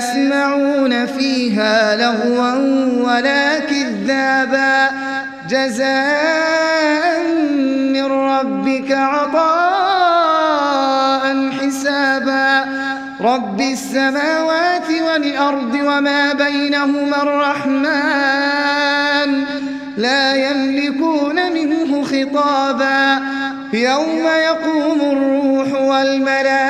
يسمعون فيها لغوا ولا كذابا. جزاء من ربك عطاء حسابا. رب السماوات والأرض وما بينهما الرحمن لا يملكون منه خطابا. يوم يقوم الروح والملائكة